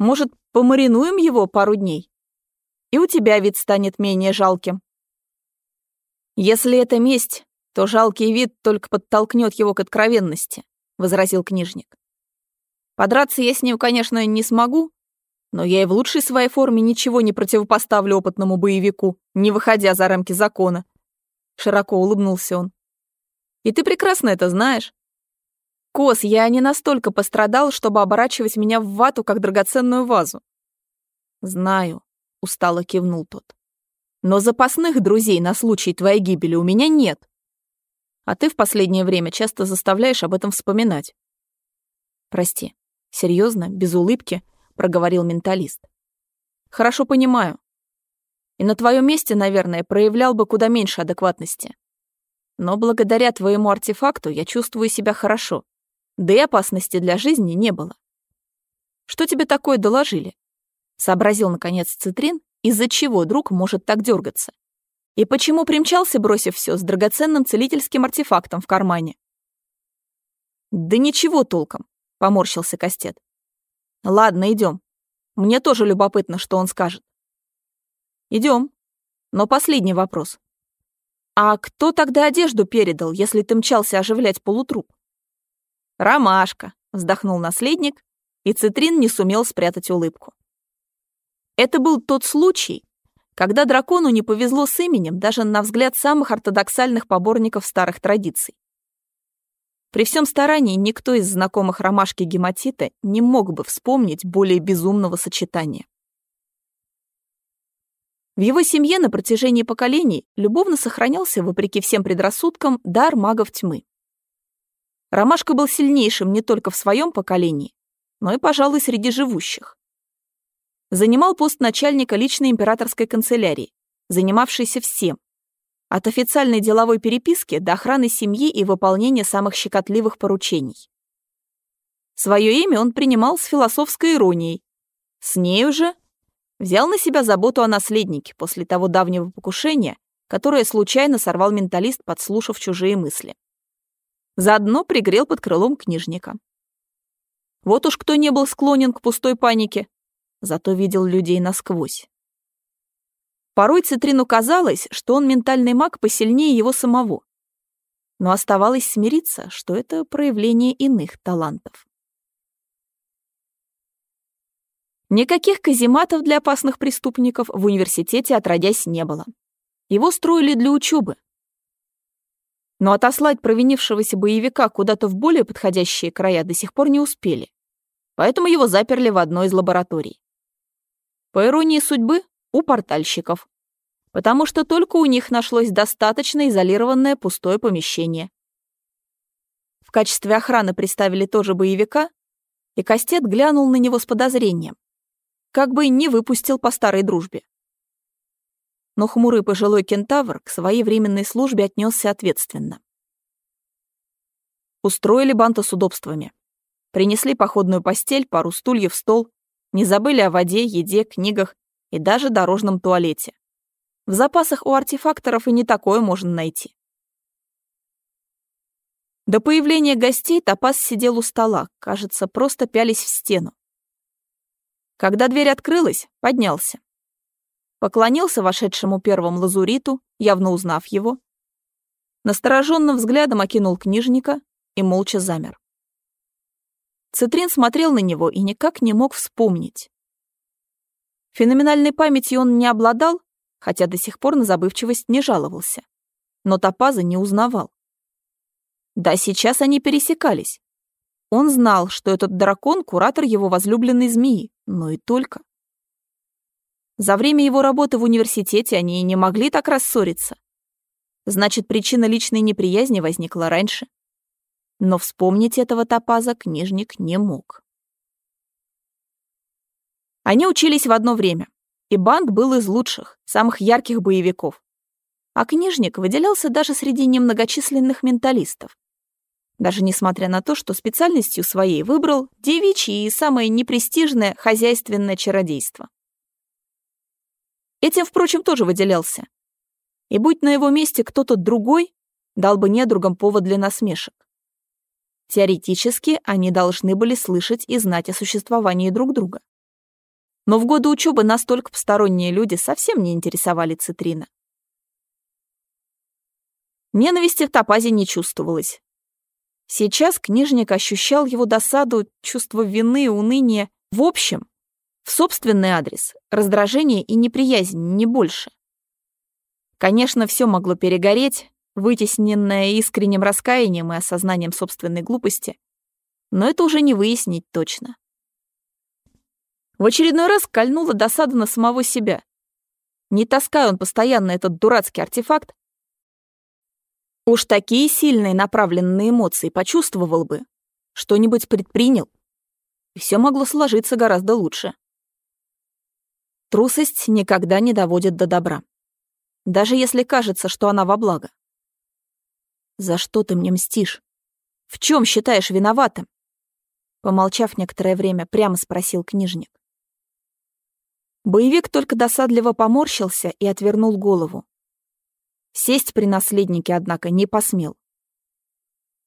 «Может, помаринуем его пару дней? И у тебя вид станет менее жалким». «Если это месть, то жалкий вид только подтолкнет его к откровенности», — возразил книжник. «Подраться я с ним, конечно, не смогу, но я и в лучшей своей форме ничего не противопоставлю опытному боевику, не выходя за рамки закона. Широко улыбнулся он. И ты прекрасно это знаешь. Кос, я не настолько пострадал, чтобы оборачивать меня в вату, как драгоценную вазу. Знаю, устало кивнул тот. Но запасных друзей на случай твоей гибели у меня нет. А ты в последнее время часто заставляешь об этом вспоминать. Прости, серьезно, без улыбки, — проговорил менталист. «Хорошо понимаю. И на твоем месте, наверное, проявлял бы куда меньше адекватности. Но благодаря твоему артефакту я чувствую себя хорошо, да и опасности для жизни не было. Что тебе такое доложили?» Сообразил, наконец, Цитрин, из-за чего друг может так дергаться. И почему примчался, бросив все, с драгоценным целительским артефактом в кармане? «Да ничего толком», — поморщился Кастет. Ладно, идем. Мне тоже любопытно, что он скажет. Идем. Но последний вопрос. А кто тогда одежду передал, если ты мчался оживлять полутруп? Ромашка, вздохнул наследник, и Цитрин не сумел спрятать улыбку. Это был тот случай, когда дракону не повезло с именем даже на взгляд самых ортодоксальных поборников старых традиций. При всем старании никто из знакомых ромашки гематита не мог бы вспомнить более безумного сочетания. В его семье на протяжении поколений любовно сохранялся, вопреки всем предрассудкам, дар магов тьмы. Ромашка был сильнейшим не только в своем поколении, но и, пожалуй, среди живущих. Занимал пост начальника личной императорской канцелярии, занимавшейся всем, от официальной деловой переписки до охраны семьи и выполнения самых щекотливых поручений. Свое имя он принимал с философской иронией. С ней уже взял на себя заботу о наследнике после того давнего покушения, которое случайно сорвал менталист, подслушав чужие мысли. Заодно пригрел под крылом книжника. Вот уж кто не был склонен к пустой панике, зато видел людей насквозь. Порой Цитрину казалось, что он ментальный маг посильнее его самого. Но оставалось смириться, что это проявление иных талантов. Никаких казематов для опасных преступников в университете отродясь не было. Его строили для учебы. Но отослать провинившегося боевика куда-то в более подходящие края до сих пор не успели. Поэтому его заперли в одной из лабораторий. По иронии судьбы, у портальщиков, потому что только у них нашлось достаточно изолированное пустое помещение. В качестве охраны приставили тоже боевика, и Кастет глянул на него с подозрением, как бы и не выпустил по старой дружбе. Но хмурый пожилой кентавр к своей временной службе отнесся ответственно. Устроили банта с удобствами. Принесли походную постель, пару стульев, стол, Не забыли о воде, еде, книгах и даже дорожном туалете. В запасах у артефакторов и не такое можно найти. До появления гостей Топас сидел у стола, кажется, просто пялись в стену. Когда дверь открылась, поднялся. Поклонился вошедшему первому лазуриту, явно узнав его. Настороженным взглядом окинул книжника и молча замер. Цитрин смотрел на него и никак не мог вспомнить. Феноменальной памятью он не обладал, хотя до сих пор на забывчивость не жаловался. Но Топаза не узнавал. Да, сейчас они пересекались. Он знал, что этот дракон — куратор его возлюбленной змеи, но и только. За время его работы в университете они и не могли так рассориться. Значит, причина личной неприязни возникла раньше. Но вспомнить этого топаза книжник не мог. Они учились в одно время, и Банк был из лучших, самых ярких боевиков. А книжник выделялся даже среди немногочисленных менталистов даже несмотря на то, что специальностью своей выбрал девичье и самое непрестижное хозяйственное чародейство. Этим, впрочем, тоже выделялся. И будь на его месте кто-то другой, дал бы недругам повод для насмешек. Теоретически они должны были слышать и знать о существовании друг друга. Но в годы учебы настолько посторонние люди совсем не интересовали Цитрина. Ненависти в Топазе не чувствовалось, Сейчас книжник ощущал его досаду, чувство вины, уныния. В общем, в собственный адрес, раздражение и неприязнь, не больше. Конечно, все могло перегореть, вытесненное искренним раскаянием и осознанием собственной глупости, но это уже не выяснить точно. В очередной раз кольнула досада на самого себя. Не таская он постоянно этот дурацкий артефакт, Уж такие сильные направленные эмоции почувствовал бы, что-нибудь предпринял, и все могло сложиться гораздо лучше. Трусость никогда не доводит до добра, даже если кажется, что она во благо. «За что ты мне мстишь? В чем считаешь виноватым?» Помолчав некоторое время, прямо спросил книжник. Боевик только досадливо поморщился и отвернул голову. Сесть при наследнике, однако, не посмел.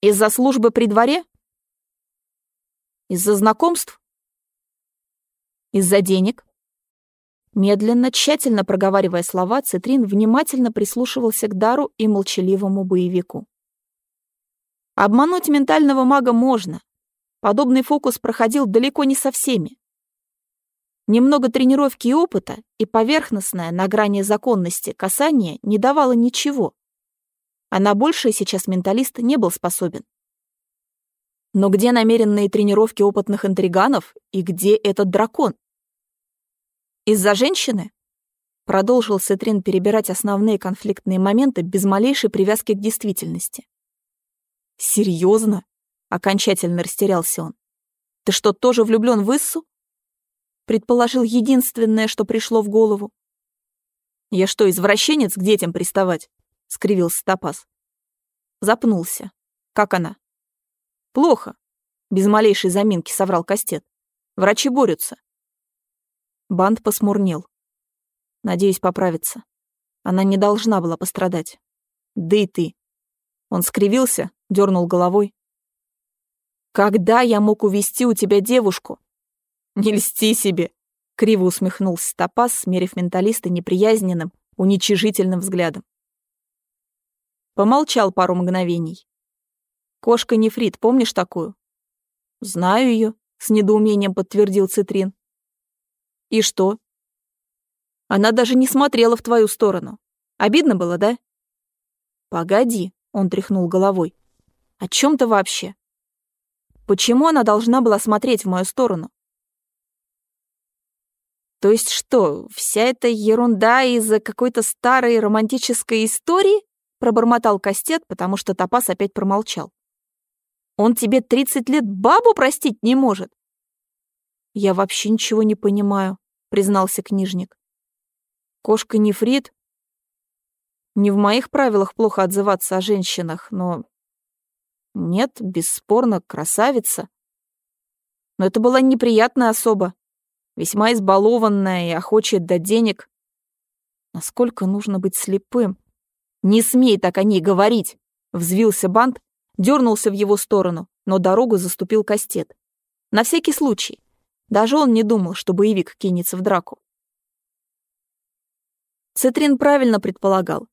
Из-за службы при дворе? Из-за знакомств? Из-за денег? Медленно, тщательно проговаривая слова, Цитрин внимательно прислушивался к дару и молчаливому боевику. Обмануть ментального мага можно. Подобный фокус проходил далеко не со всеми. Немного тренировки и опыта, и поверхностное, на грани законности, касание не давало ничего. А на большее сейчас менталист не был способен. Но где намеренные тренировки опытных интриганов и где этот дракон? Из-за женщины? Продолжил Сетрин перебирать основные конфликтные моменты без малейшей привязки к действительности. Серьезно? Окончательно растерялся он. Ты что, тоже влюблен в Иссу? предположил единственное, что пришло в голову. «Я что, извращенец к детям приставать?» — скривился Топас. Запнулся. «Как она?» «Плохо», — без малейшей заминки соврал Кастет. «Врачи борются». Банд посмурнел. Надеюсь, поправится. Она не должна была пострадать. Да и ты. Он скривился, дернул головой. «Когда я мог увести у тебя девушку?» «Не льсти себе!» — криво усмехнулся Топас, смерив менталиста неприязненным, уничижительным взглядом. Помолчал пару мгновений. «Кошка Нефрит, помнишь такую?» «Знаю ее», — с недоумением подтвердил Цитрин. «И что?» «Она даже не смотрела в твою сторону. Обидно было, да?» «Погоди», — он тряхнул головой. «О чем ты вообще? Почему она должна была смотреть в мою сторону? То есть что, вся эта ерунда из-за какой-то старой романтической истории? Пробормотал Кастет, потому что Топас опять промолчал. Он тебе 30 лет бабу простить не может. Я вообще ничего не понимаю, признался книжник. Кошка нефрит. Не в моих правилах плохо отзываться о женщинах, но... Нет, бесспорно, красавица. Но это была неприятная особа, весьма избалованная и охочая до денег. Насколько нужно быть слепым? Не смей так о ней говорить! Взвился бант, дернулся в его сторону, но дорогу заступил кастет. На всякий случай. Даже он не думал, что боевик кинется в драку. Цитрин правильно предполагал.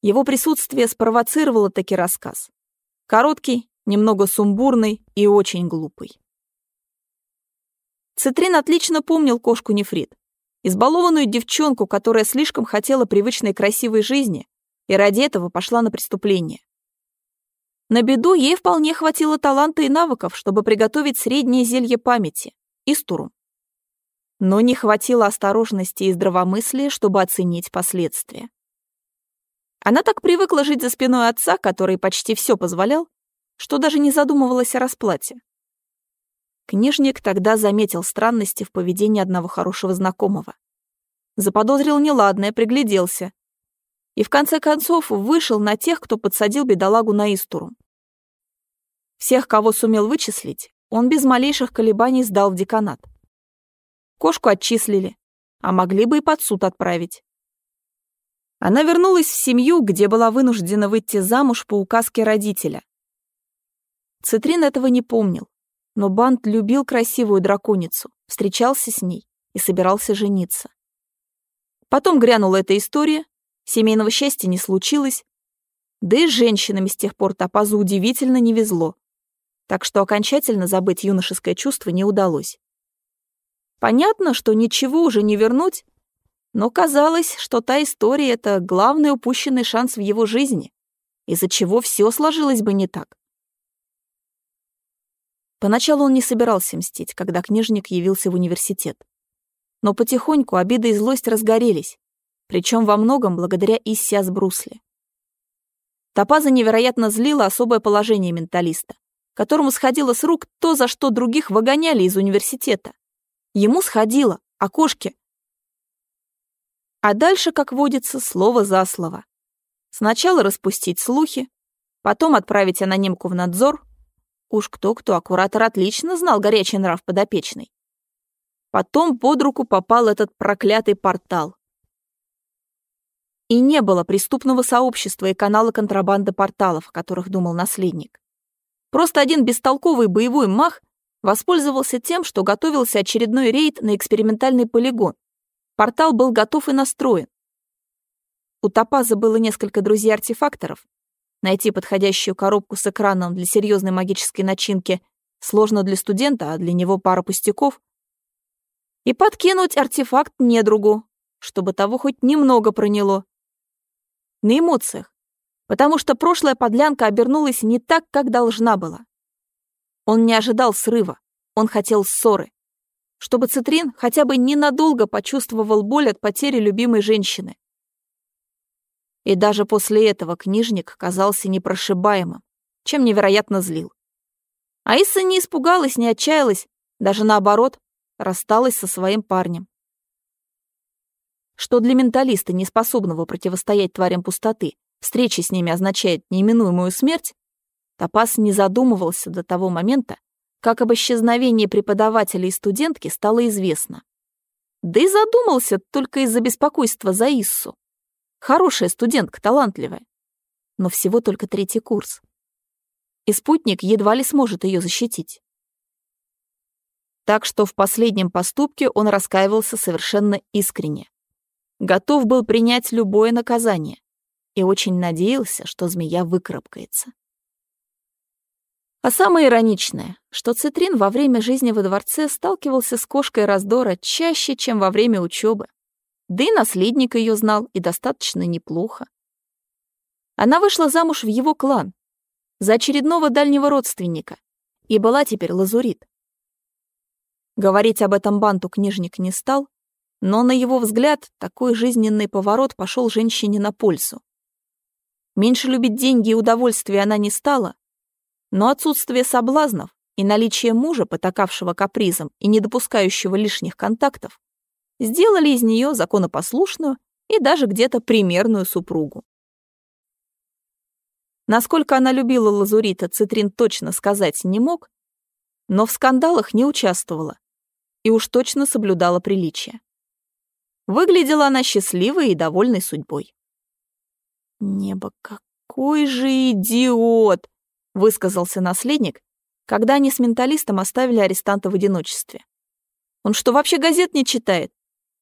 Его присутствие спровоцировало таки рассказ. Короткий, немного сумбурный и очень глупый. Цитрин отлично помнил кошку Нефрит, избалованную девчонку, которая слишком хотела привычной красивой жизни и ради этого пошла на преступление. На беду ей вполне хватило таланта и навыков, чтобы приготовить среднее зелье памяти — истурум. Но не хватило осторожности и здравомыслия, чтобы оценить последствия. Она так привыкла жить за спиной отца, который почти все позволял, что даже не задумывалась о расплате. Книжник тогда заметил странности в поведении одного хорошего знакомого. Заподозрил неладное, пригляделся. И в конце концов вышел на тех, кто подсадил бедолагу на Истуру. Всех, кого сумел вычислить, он без малейших колебаний сдал в деканат. Кошку отчислили, а могли бы и под суд отправить. Она вернулась в семью, где была вынуждена выйти замуж по указке родителя. Цитрин этого не помнил, но Бант любил красивую драконицу, встречался с ней и собирался жениться. Потом грянула эта история, семейного счастья не случилось, да и с женщинами с тех пор Топазу удивительно не везло, так что окончательно забыть юношеское чувство не удалось. Понятно, что ничего уже не вернуть, но казалось, что та история — это главный упущенный шанс в его жизни, из-за чего все сложилось бы не так. Поначалу он не собирался мстить, когда книжник явился в университет. Но потихоньку обида и злость разгорелись, причем во многом благодаря Иссиас Брусли. Топаза невероятно злила особое положение менталиста, которому сходило с рук то, за что других выгоняли из университета. Ему сходило, а кошке а дальше, как водится, слово за слово. Сначала распустить слухи, потом отправить анонимку в надзор. Уж кто-кто, а отлично знал горячий нрав подопечной. Потом под руку попал этот проклятый портал. И не было преступного сообщества и канала контрабанды порталов, о которых думал наследник. Просто один бестолковый боевой мах воспользовался тем, что готовился очередной рейд на экспериментальный полигон, Портал был готов и настроен. У Топаза было несколько друзей-артефакторов. Найти подходящую коробку с экраном для серьезной магической начинки сложно для студента, а для него пара пустяков. И подкинуть артефакт недругу, чтобы того хоть немного проняло. На эмоциях, потому что прошлая подлянка обернулась не так, как должна была. Он не ожидал срыва, он хотел ссоры чтобы Цитрин хотя бы ненадолго почувствовал боль от потери любимой женщины. И даже после этого книжник казался непрошибаемым, чем невероятно злил. Аиса не испугалась, не отчаялась, даже наоборот, рассталась со своим парнем. Что для менталиста, не способного противостоять тварям пустоты, встреча с ними означает неименуемую смерть, Топас не задумывался до того момента, как об исчезновении преподавателя и студентки стало известно. Да и задумался только из-за беспокойства за Иссу. Хорошая студентка, талантливая. Но всего только третий курс. И спутник едва ли сможет ее защитить. Так что в последнем поступке он раскаивался совершенно искренне. Готов был принять любое наказание и очень надеялся, что змея выкарабкается. А самое ироничное, что Цитрин во время жизни во дворце сталкивался с кошкой раздора чаще, чем во время учебы. Да и наследник ее знал, и достаточно неплохо. Она вышла замуж в его клан, за очередного дальнего родственника, и была теперь лазурит. Говорить об этом банту книжник не стал, но, на его взгляд, такой жизненный поворот пошел женщине на пользу. Меньше любить деньги и удовольствия она не стала, но отсутствие соблазнов и наличие мужа, потакавшего капризом и не допускающего лишних контактов, сделали из нее законопослушную и даже где-то примерную супругу. Насколько она любила Лазурита, Цитрин точно сказать не мог, но в скандалах не участвовала. и уж точно соблюдала приличие. Выглядела она счастливой и довольной судьбой. «Небо, какой же идиот!» — высказался наследник, когда они с менталистом оставили арестанта в одиночестве. «Он что, вообще газет не читает?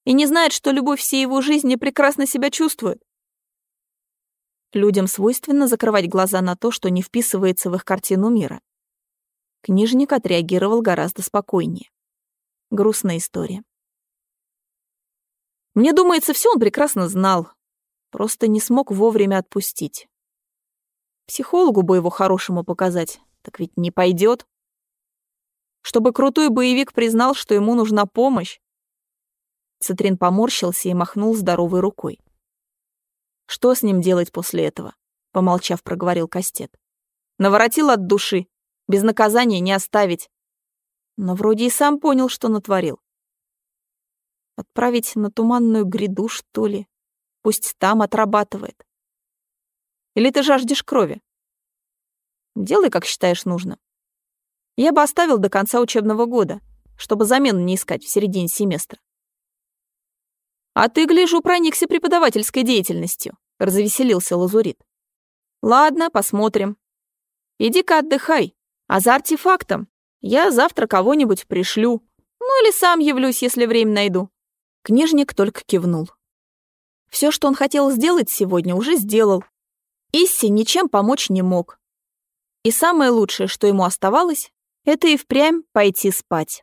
И не знает, что любовь всей его жизни прекрасно себя чувствует?» Людям свойственно закрывать глаза на то, что не вписывается в их картину мира. Книжник отреагировал гораздо спокойнее. Грустная история. Мне думается, все он прекрасно знал, просто не смог вовремя отпустить. Психологу бы его хорошему показать, так ведь не пойдет. Чтобы крутой боевик признал, что ему нужна помощь. Цитрин поморщился и махнул здоровой рукой. Что с ним делать после этого? Помолчав, проговорил Кастет. Наворотил от души. Без наказания не оставить. Но вроде и сам понял, что натворил. Отправить на туманную гряду, что ли? Пусть там отрабатывает. Или ты жаждешь крови? Делай, как считаешь нужно. Я бы оставил до конца учебного года, чтобы замену не искать в середине семестра. «А ты, гляжу, проникся преподавательской деятельностью», — развеселился Лазурит. «Ладно, посмотрим. Иди-ка отдыхай, а за артефактом я завтра кого-нибудь пришлю, ну или сам явлюсь, если время найду». Книжник только кивнул. Все, что он хотел сделать сегодня, уже сделал. Исси ничем помочь не мог. И самое лучшее, что ему оставалось, это и впрямь пойти спать.